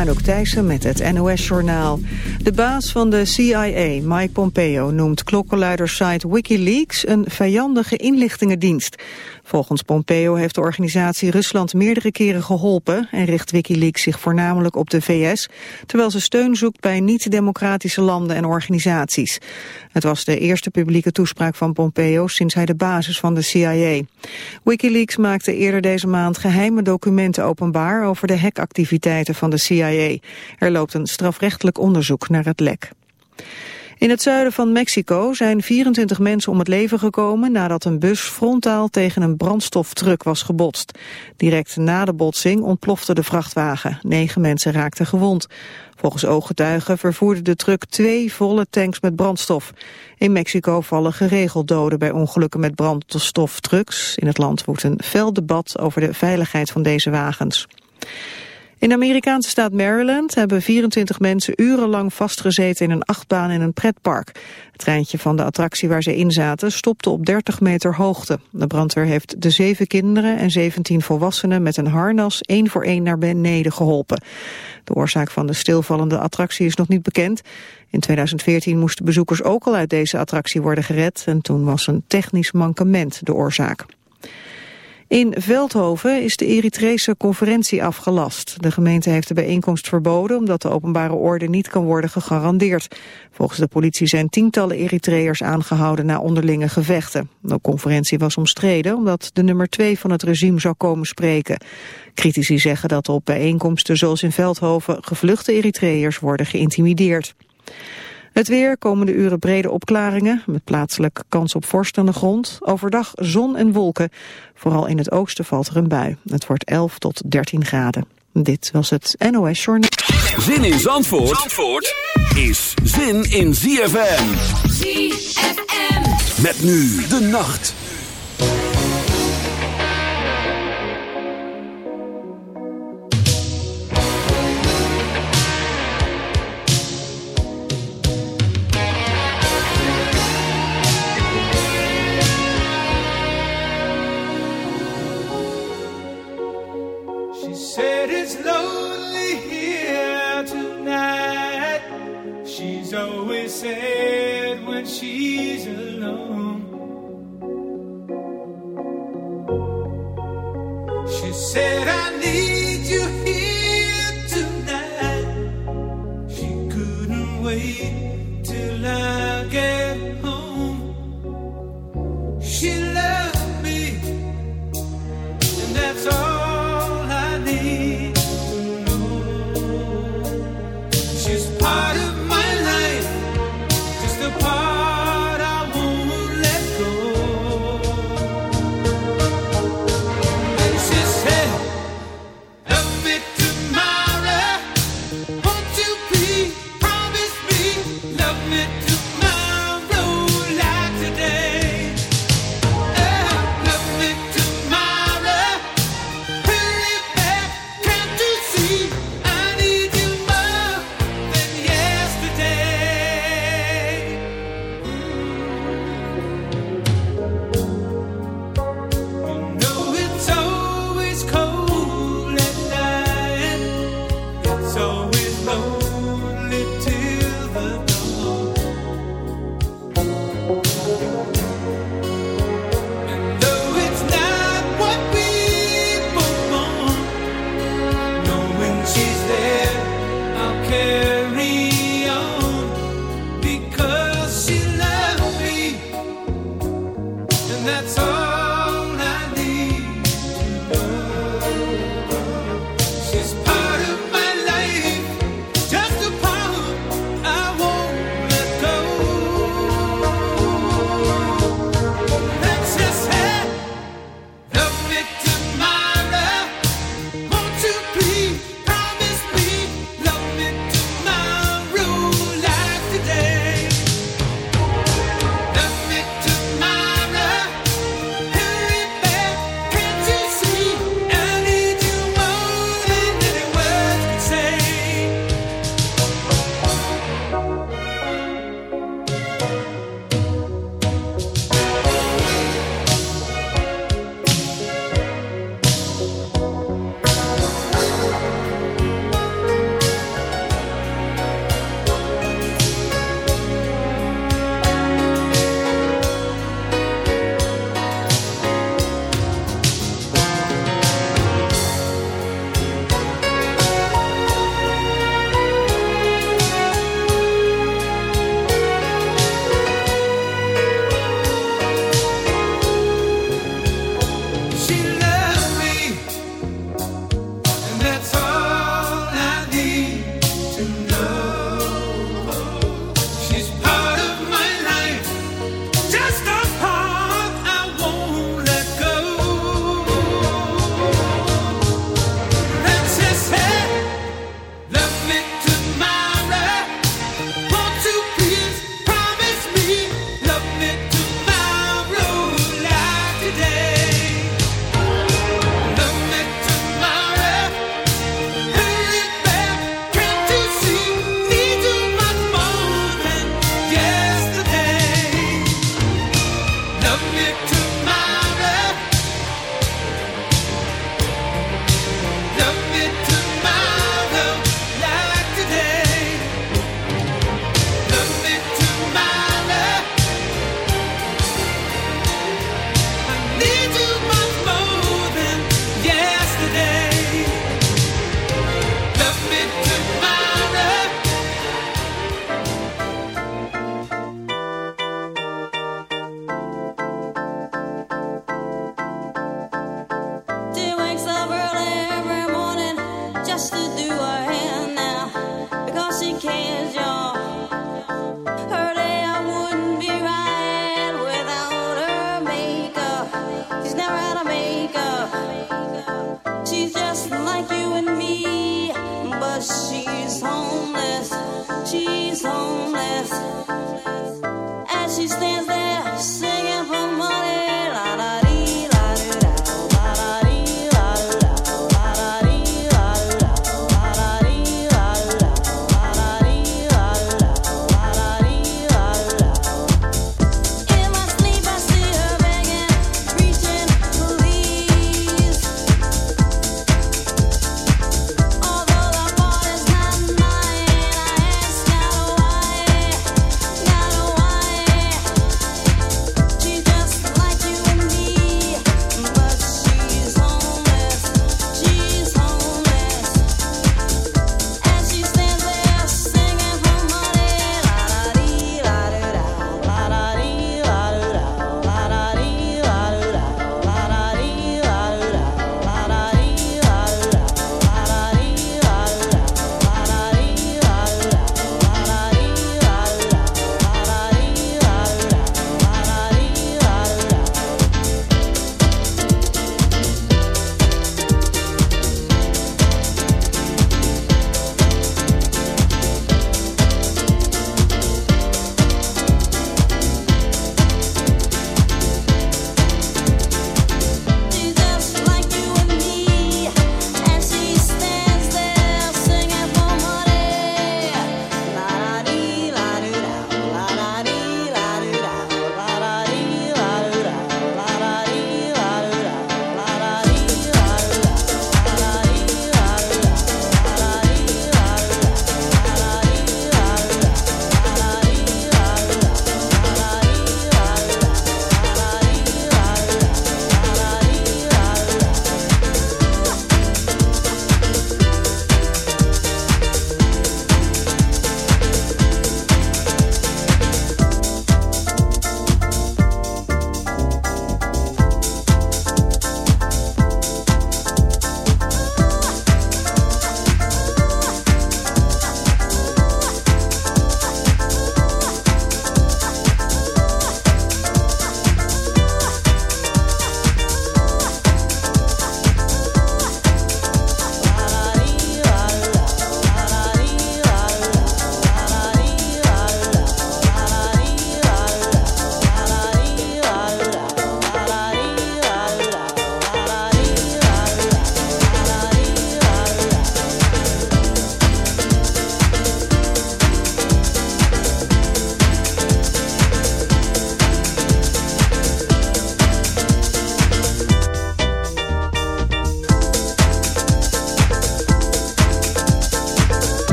Anouk Thijssen met het NOS-journaal. De baas van de CIA, Mike Pompeo, noemt klokkenluidersite Wikileaks een vijandige inlichtingendienst. Volgens Pompeo heeft de organisatie Rusland meerdere keren geholpen en richt Wikileaks zich voornamelijk op de VS, terwijl ze steun zoekt bij niet-democratische landen en organisaties. Het was de eerste publieke toespraak van Pompeo sinds hij de basis van de CIA. Wikileaks maakte eerder deze maand geheime documenten openbaar over de hackactiviteiten van de CIA. Er loopt een strafrechtelijk onderzoek naar het lek. In het zuiden van Mexico zijn 24 mensen om het leven gekomen nadat een bus frontaal tegen een brandstoftruck was gebotst. Direct na de botsing ontplofte de vrachtwagen. Negen mensen raakten gewond. Volgens ooggetuigen vervoerde de truck twee volle tanks met brandstof. In Mexico vallen geregeld doden bij ongelukken met brandstoftrucks. In het land woedt een fel debat over de veiligheid van deze wagens. In de Amerikaanse staat Maryland hebben 24 mensen urenlang vastgezeten in een achtbaan in een pretpark. Het treintje van de attractie waar ze in zaten stopte op 30 meter hoogte. De brandweer heeft de zeven kinderen en 17 volwassenen met een harnas één voor één naar beneden geholpen. De oorzaak van de stilvallende attractie is nog niet bekend. In 2014 moesten bezoekers ook al uit deze attractie worden gered en toen was een technisch mankement de oorzaak. In Veldhoven is de Eritrese conferentie afgelast. De gemeente heeft de bijeenkomst verboden omdat de openbare orde niet kan worden gegarandeerd. Volgens de politie zijn tientallen Eritreërs aangehouden na onderlinge gevechten. De conferentie was omstreden omdat de nummer twee van het regime zou komen spreken. Critici zeggen dat op bijeenkomsten zoals in Veldhoven gevluchte Eritreërs worden geïntimideerd. Het weer, komende uren brede opklaringen, met plaatselijk kans op vorst aan de grond. Overdag zon en wolken. Vooral in het oosten valt er een bui. Het wordt 11 tot 13 graden. Dit was het NOS Journal. Zin in Zandvoort, Zandvoort is zin in ZFM. ZFM. Met nu de nacht.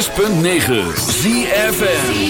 106.9 ZFN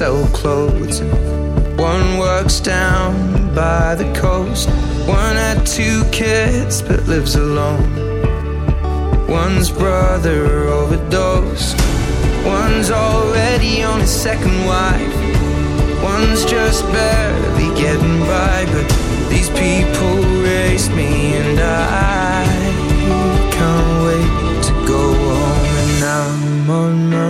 Sell clothes. One works down by the coast. One had two kids but lives alone. One's brother overdosed. One's already on his second wife. One's just barely getting by. But these people race me and I can't wait to go home. And I'm on my.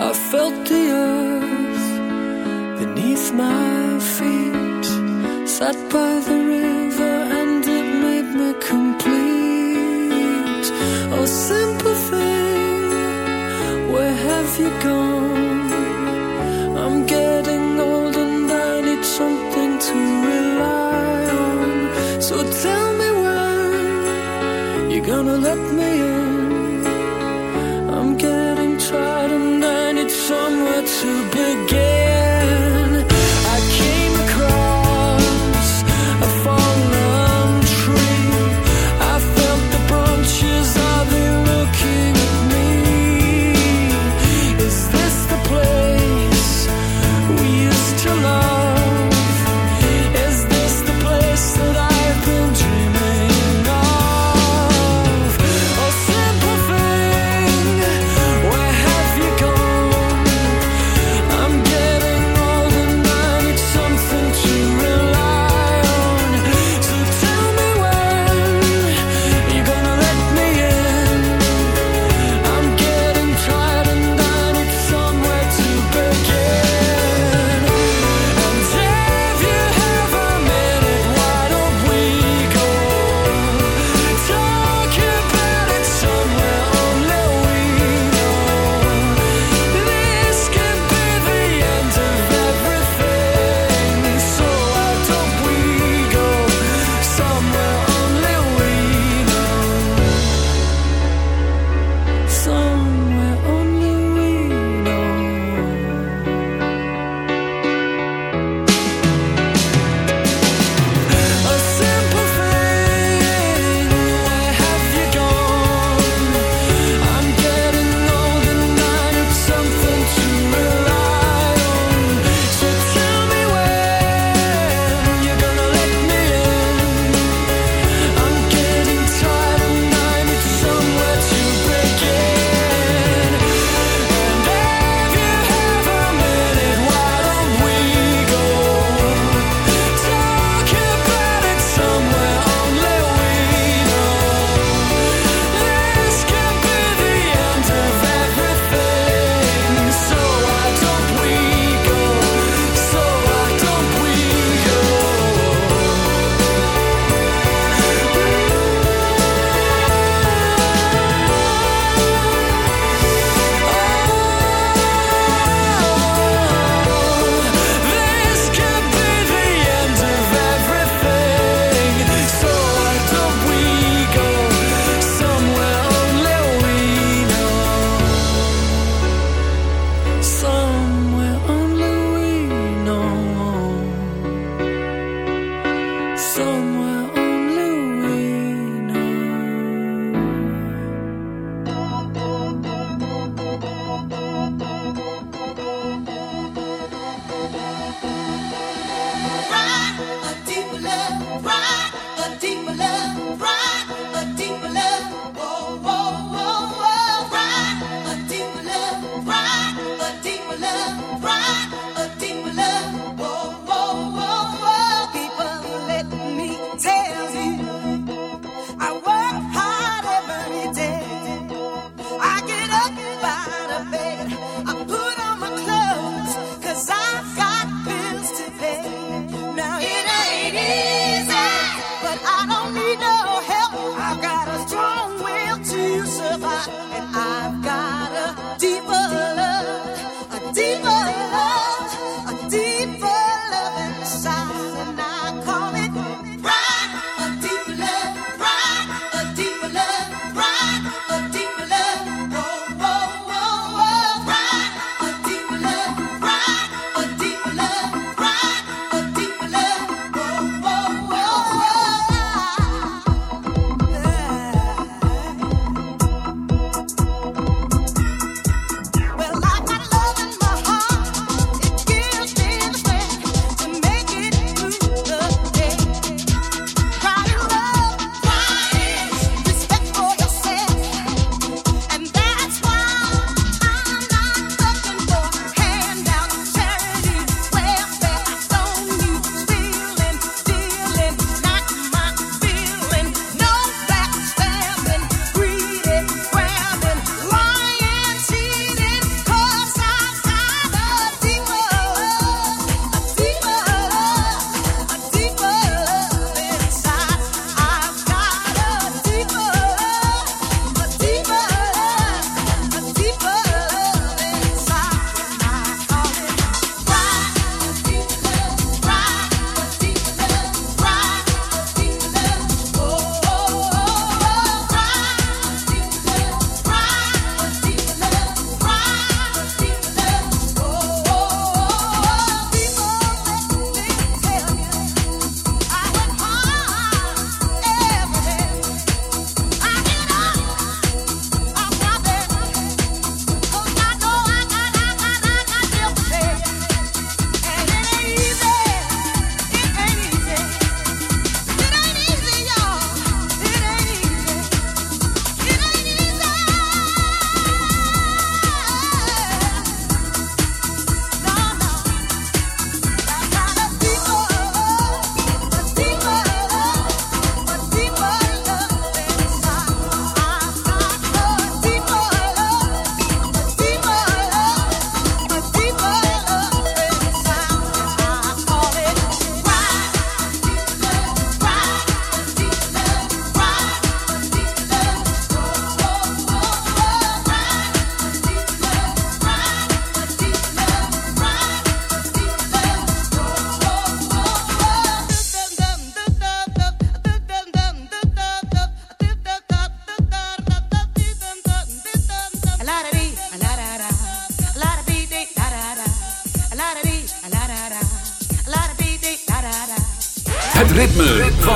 I felt the earth beneath my feet, sat by the river, and it made me complete. Oh, simple thing, where have you gone? I'm getting old, and I need something to rely on. So tell me when you're gonna let me.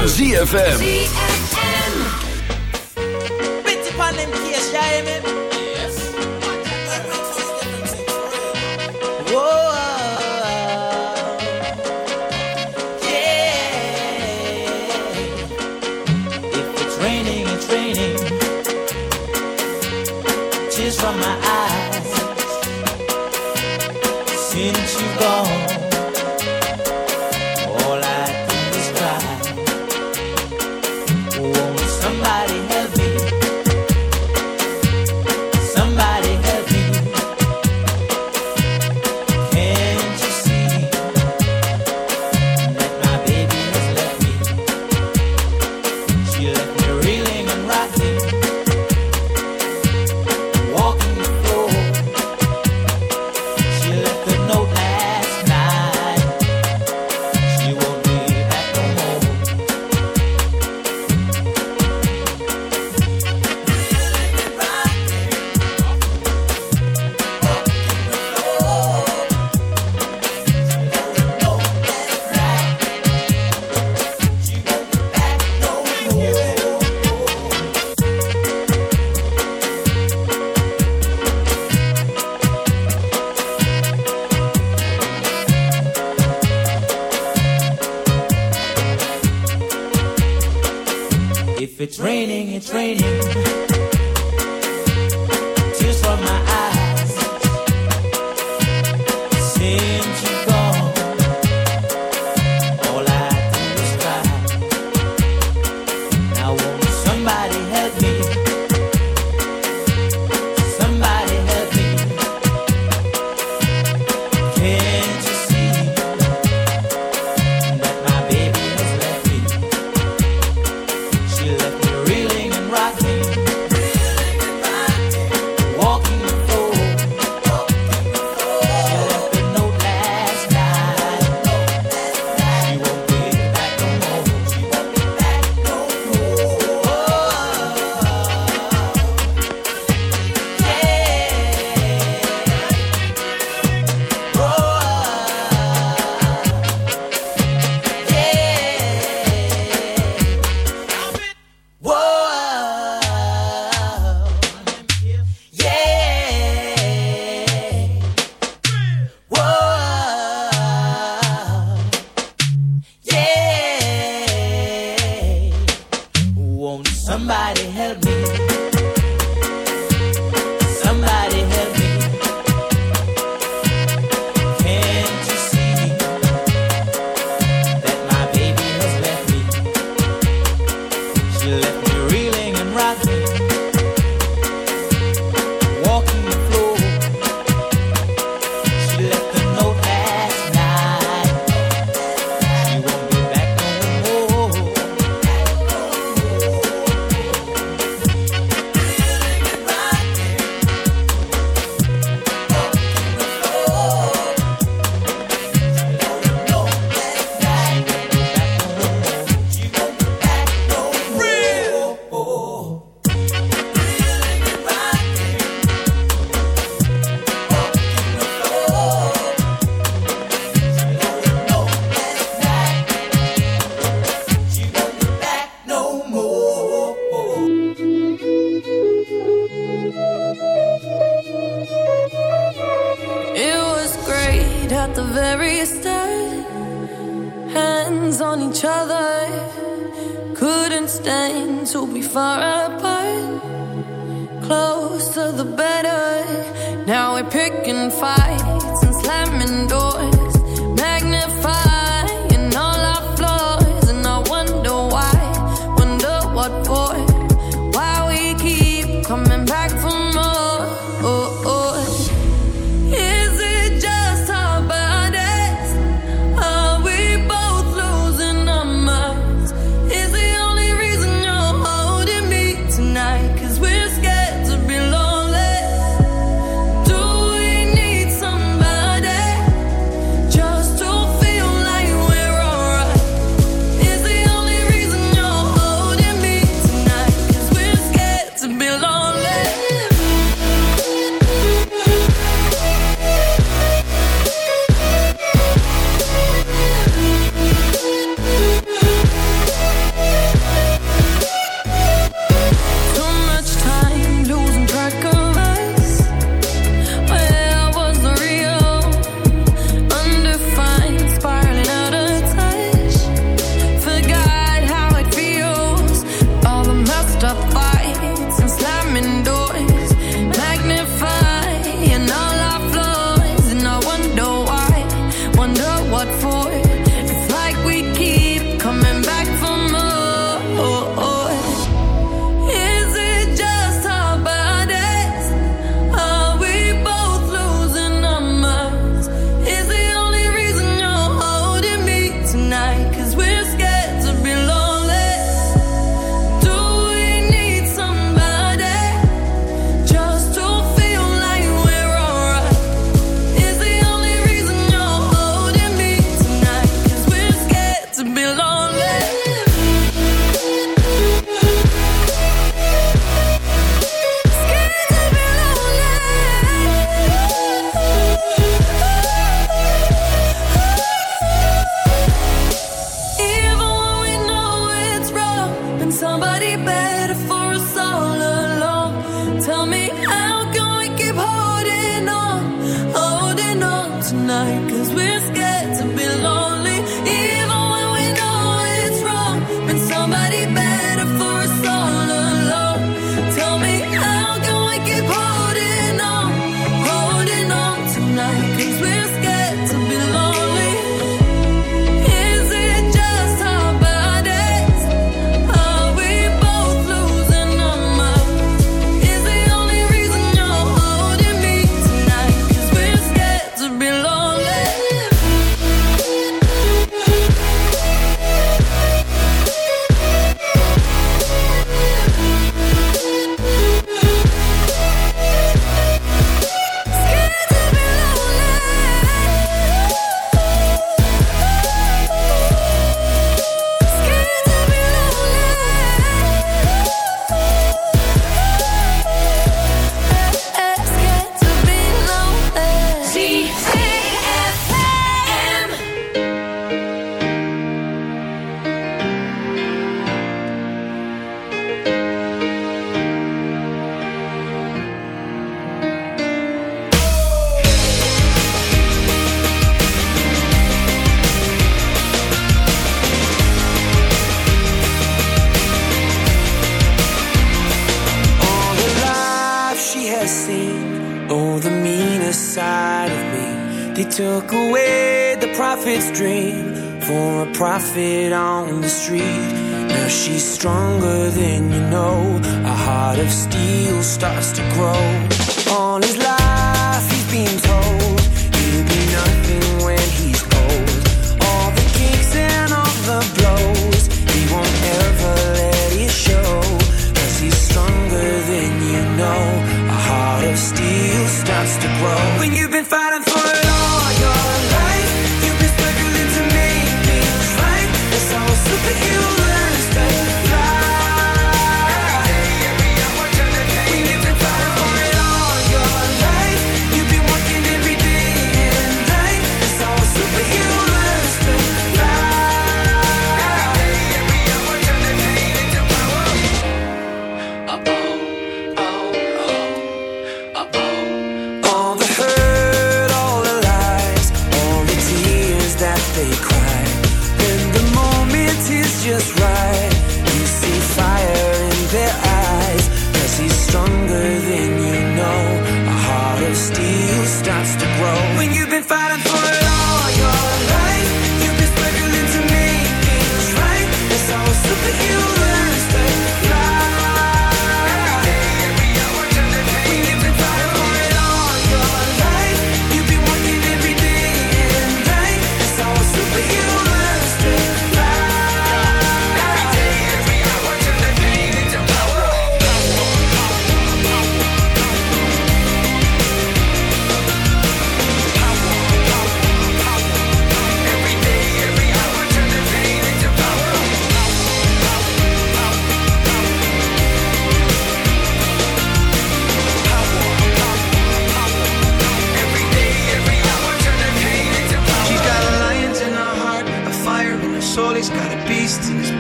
ZFM.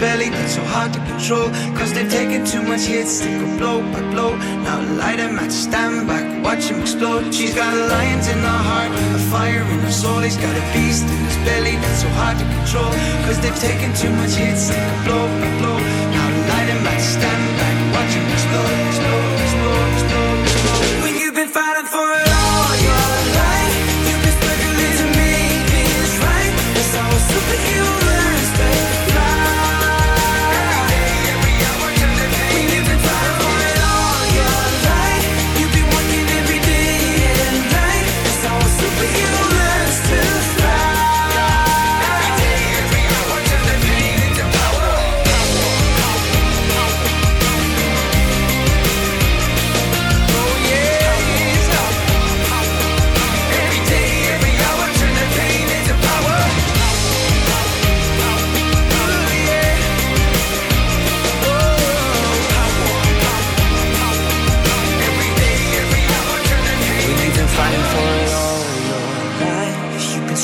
belly that's so hard to control. Cause they've taken too much hits, they go blow by blow. Now light a match, stand back, watch him explode. She's got a lions in her heart, a fire in her soul. He's got a beast in his belly that's so hard to control. Cause they've taken too much hits, they go blow by blow.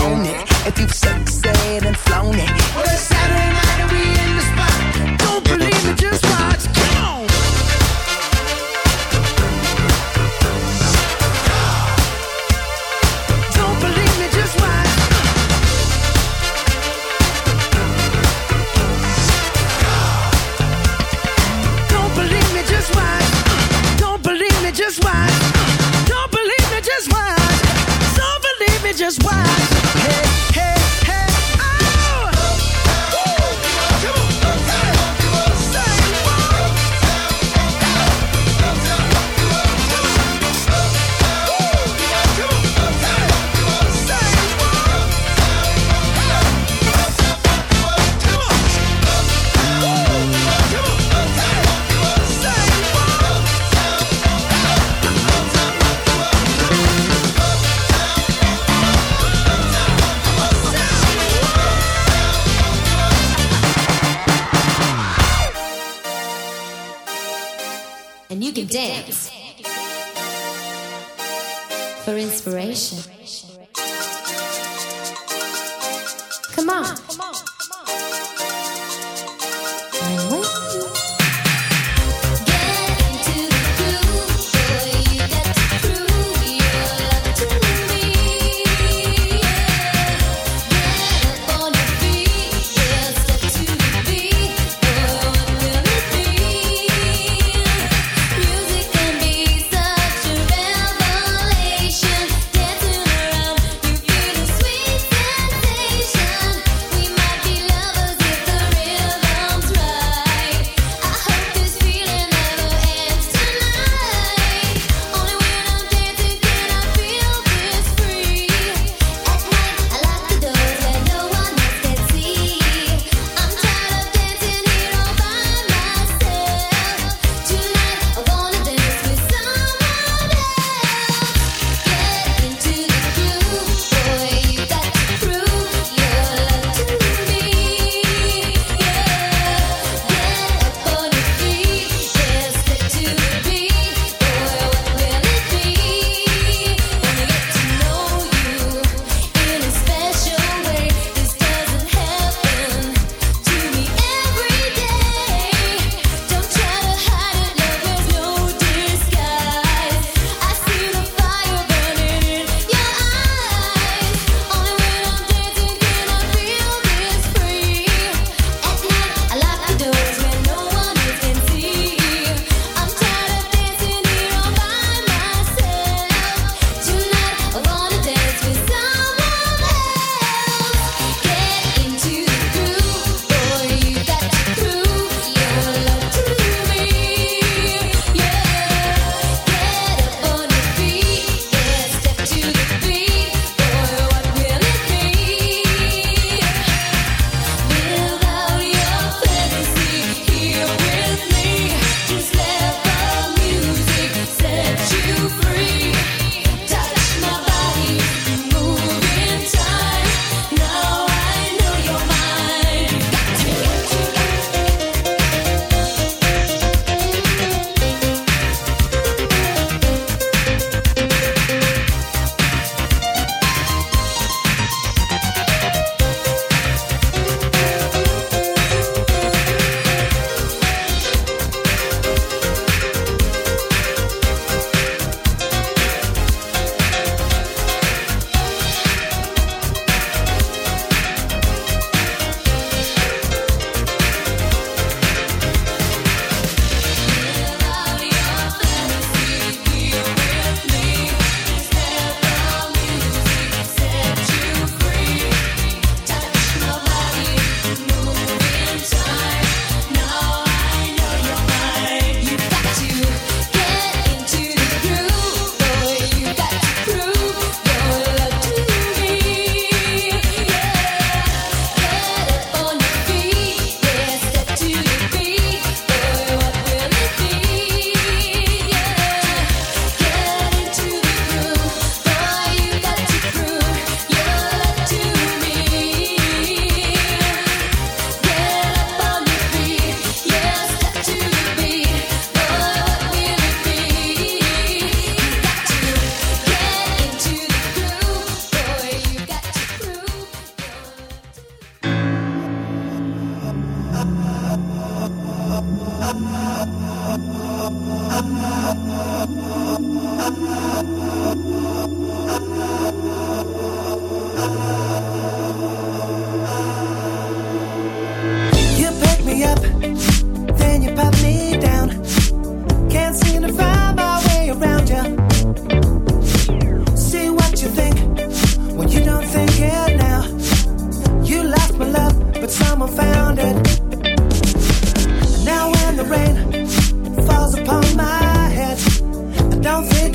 own it. If you've sexed and flown it. Well, it's Saturday night and we in the spot. Don't believe me, just watch.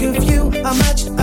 If you. I matched.